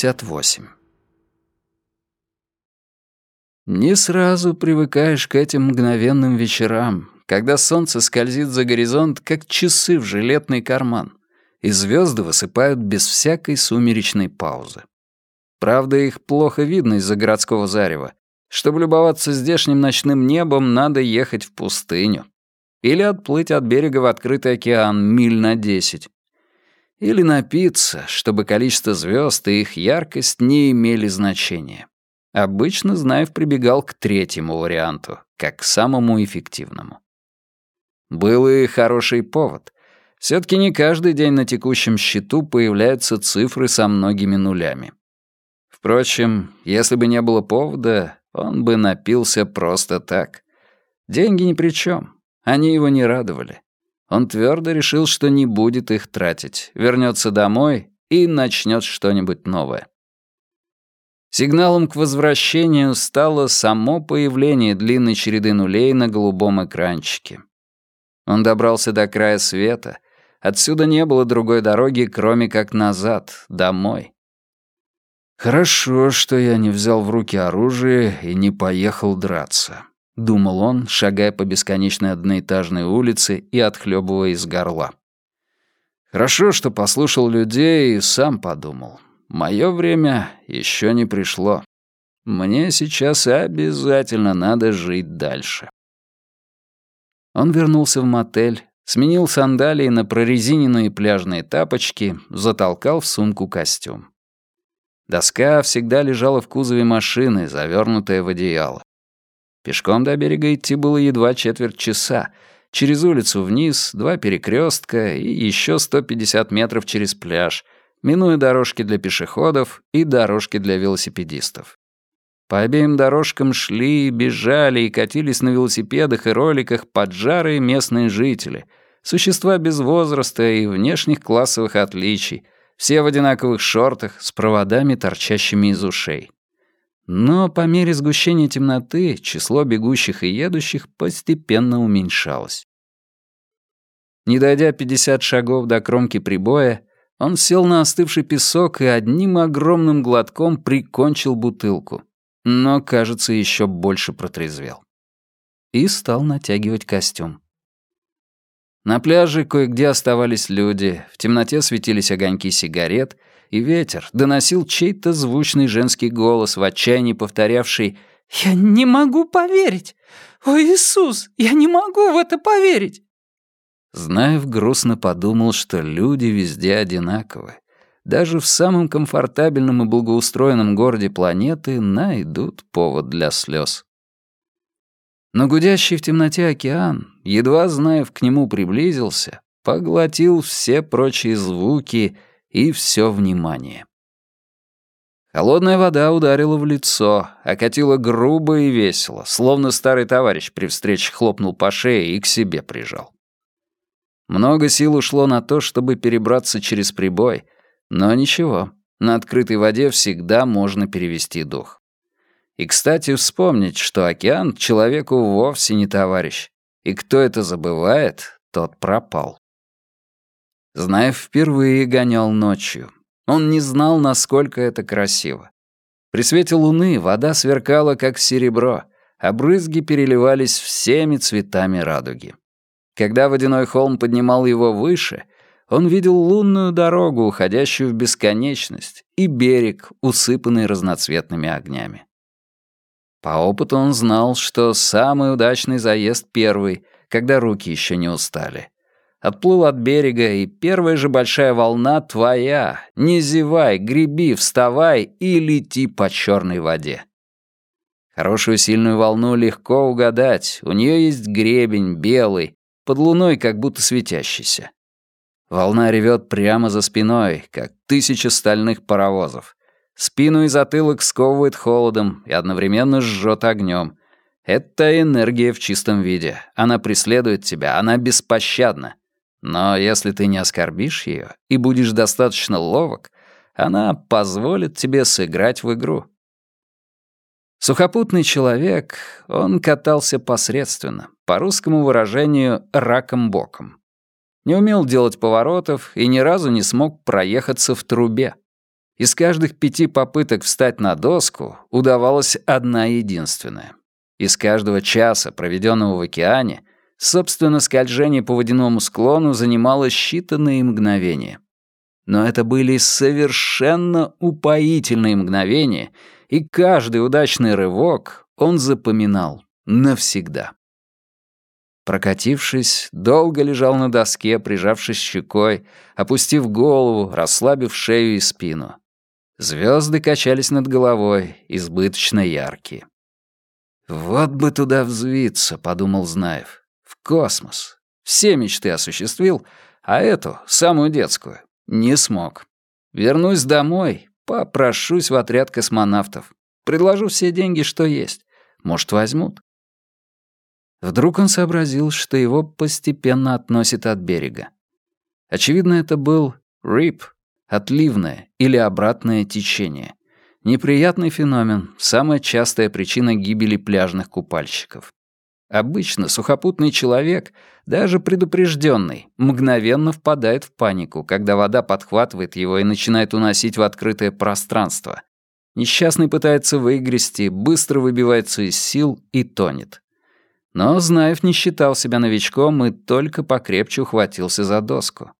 58. Не сразу привыкаешь к этим мгновенным вечерам, когда солнце скользит за горизонт, как часы в жилетный карман, и звезды высыпают без всякой сумеречной паузы. Правда, их плохо видно из-за городского зарева. Чтобы любоваться здешним ночным небом, надо ехать в пустыню. Или отплыть от берега в открытый океан миль на десять. Или напиться, чтобы количество звезд и их яркость не имели значения. Обычно Знаев прибегал к третьему варианту, как к самому эффективному. Был и хороший повод. все таки не каждый день на текущем счету появляются цифры со многими нулями. Впрочем, если бы не было повода, он бы напился просто так. Деньги ни при чем, они его не радовали. Он твердо решил, что не будет их тратить, вернется домой и начнет что-нибудь новое. Сигналом к возвращению стало само появление длинной череды нулей на голубом экранчике. Он добрался до края света. Отсюда не было другой дороги, кроме как назад, домой. «Хорошо, что я не взял в руки оружие и не поехал драться», — думал он, шагая по бесконечной одноэтажной улице и отхлебывая из горла. «Хорошо, что послушал людей и сам подумал. Мое время еще не пришло. Мне сейчас обязательно надо жить дальше. Он вернулся в мотель, сменил сандалии на прорезиненные пляжные тапочки, затолкал в сумку костюм. Доска всегда лежала в кузове машины, завернутая в одеяло. Пешком до берега идти было едва четверть часа. Через улицу вниз, два перекрестка и еще 150 метров через пляж — минуя дорожки для пешеходов и дорожки для велосипедистов. По обеим дорожкам шли, бежали и катились на велосипедах и роликах поджарые местные жители, существа без возраста и внешних классовых отличий, все в одинаковых шортах с проводами, торчащими из ушей. Но по мере сгущения темноты число бегущих и едущих постепенно уменьшалось. Не дойдя 50 шагов до кромки прибоя, он сел на остывший песок и одним огромным глотком прикончил бутылку. Но, кажется, еще больше протрезвел. И стал натягивать костюм. На пляже кое-где оставались люди, в темноте светились огоньки сигарет, и ветер доносил чей-то звучный женский голос, в отчаянии повторявший «Я не могу поверить! О, Иисус, я не могу в это поверить!» Знаев грустно подумал, что люди везде одинаковы. Даже в самом комфортабельном и благоустроенном городе планеты найдут повод для слез. Но гудящий в темноте океан, едва Знаев к нему приблизился, поглотил все прочие звуки и все внимание. Холодная вода ударила в лицо, окатила грубо и весело, словно старый товарищ при встрече хлопнул по шее и к себе прижал. Много сил ушло на то, чтобы перебраться через прибой, но ничего, на открытой воде всегда можно перевести дух. И, кстати, вспомнить, что океан человеку вовсе не товарищ, и кто это забывает, тот пропал. Знаев впервые гонял ночью. Он не знал, насколько это красиво. При свете луны вода сверкала, как серебро, а брызги переливались всеми цветами радуги. Когда водяной холм поднимал его выше, он видел лунную дорогу, уходящую в бесконечность, и берег, усыпанный разноцветными огнями. По опыту он знал, что самый удачный заезд первый, когда руки еще не устали. Отплыл от берега, и первая же большая волна твоя. Не зевай, греби, вставай и лети по черной воде. Хорошую сильную волну легко угадать. У нее есть гребень белый, под луной как будто светящийся. Волна ревет прямо за спиной, как тысяча стальных паровозов. Спину и затылок сковывает холодом и одновременно жжет огнем. Это энергия в чистом виде. Она преследует тебя, она беспощадна. Но если ты не оскорбишь ее и будешь достаточно ловок, она позволит тебе сыграть в игру. Сухопутный человек, он катался посредственно, по русскому выражению «раком боком». Не умел делать поворотов и ни разу не смог проехаться в трубе. Из каждых пяти попыток встать на доску удавалась одна единственная. Из каждого часа, проведенного в океане, собственно, скольжение по водяному склону занимало считанные мгновения. Но это были совершенно упоительные мгновения, и каждый удачный рывок он запоминал навсегда. Прокатившись, долго лежал на доске, прижавшись щекой, опустив голову, расслабив шею и спину. Звезды качались над головой, избыточно яркие. «Вот бы туда взвиться», — подумал Знаев. «В космос. Все мечты осуществил, а эту, самую детскую, не смог. Вернусь домой, попрошусь в отряд космонавтов. Предложу все деньги, что есть. Может, возьмут. Вдруг он сообразил, что его постепенно относит от берега. Очевидно, это был рип, отливное или обратное течение. Неприятный феномен, самая частая причина гибели пляжных купальщиков. Обычно сухопутный человек, даже предупрежденный, мгновенно впадает в панику, когда вода подхватывает его и начинает уносить в открытое пространство. Несчастный пытается выгрести, быстро выбивается из сил и тонет. Но Знаев не считал себя новичком и только покрепче ухватился за доску.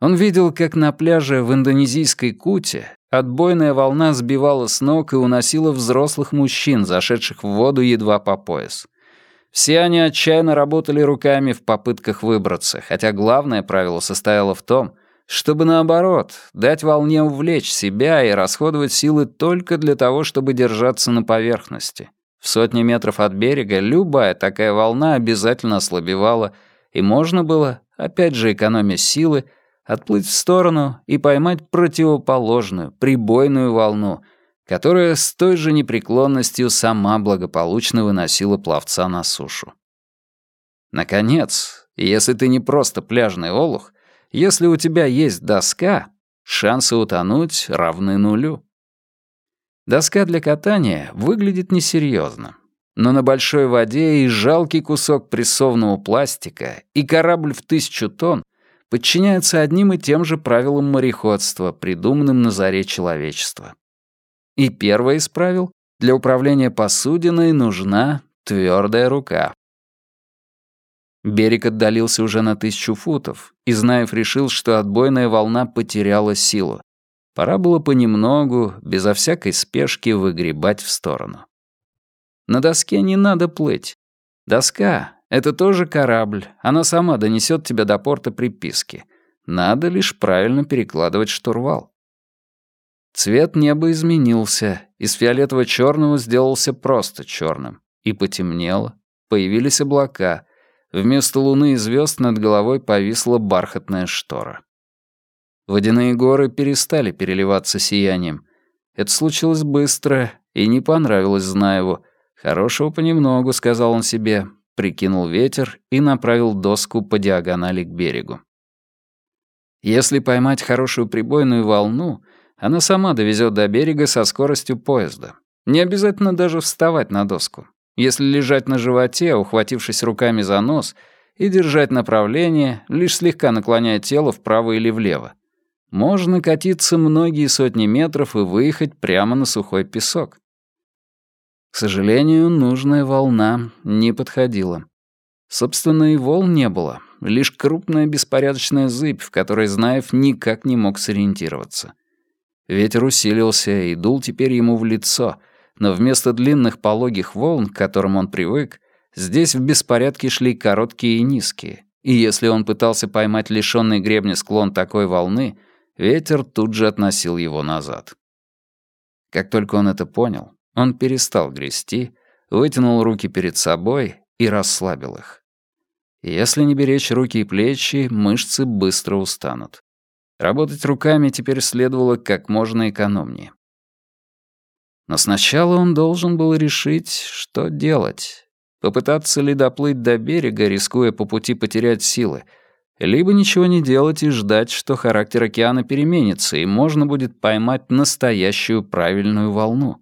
Он видел, как на пляже в индонезийской Куте отбойная волна сбивала с ног и уносила взрослых мужчин, зашедших в воду едва по пояс. Все они отчаянно работали руками в попытках выбраться, хотя главное правило состояло в том, чтобы наоборот, дать волне увлечь себя и расходовать силы только для того, чтобы держаться на поверхности. В сотни метров от берега любая такая волна обязательно ослабевала, и можно было, опять же экономя силы, отплыть в сторону и поймать противоположную, прибойную волну, которая с той же непреклонностью сама благополучно выносила пловца на сушу. Наконец, если ты не просто пляжный олух, если у тебя есть доска, шансы утонуть равны нулю. Доска для катания выглядит несерьезно. Но на большой воде и жалкий кусок прессованного пластика, и корабль в тысячу тонн подчиняются одним и тем же правилам мореходства, придуманным на заре человечества. И первое из правил — для управления посудиной нужна твердая рука. Берег отдалился уже на тысячу футов, и Знаев решил, что отбойная волна потеряла силу. Пора было понемногу, безо всякой спешки, выгребать в сторону. На доске не надо плыть. Доска — это тоже корабль, она сама донесет тебя до порта приписки. Надо лишь правильно перекладывать штурвал. Цвет неба изменился, из фиолетово-черного сделался просто черным. И потемнело, появились облака. Вместо луны и звезд над головой повисла бархатная штора. Водяные горы перестали переливаться сиянием. Это случилось быстро и не понравилось Знаеву. «Хорошего понемногу», — сказал он себе, прикинул ветер и направил доску по диагонали к берегу. Если поймать хорошую прибойную волну, она сама довезет до берега со скоростью поезда. Не обязательно даже вставать на доску. Если лежать на животе, ухватившись руками за нос, и держать направление, лишь слегка наклоняя тело вправо или влево, можно катиться многие сотни метров и выехать прямо на сухой песок. К сожалению, нужная волна не подходила. Собственно, и волн не было, лишь крупная беспорядочная зыбь, в которой Знаев никак не мог сориентироваться. Ветер усилился и дул теперь ему в лицо, но вместо длинных пологих волн, к которым он привык, здесь в беспорядке шли короткие и низкие, и если он пытался поймать лишённый гребня склон такой волны — Ветер тут же относил его назад. Как только он это понял, он перестал грести, вытянул руки перед собой и расслабил их. Если не беречь руки и плечи, мышцы быстро устанут. Работать руками теперь следовало как можно экономнее. Но сначала он должен был решить, что делать. Попытаться ли доплыть до берега, рискуя по пути потерять силы — либо ничего не делать и ждать, что характер океана переменится, и можно будет поймать настоящую правильную волну.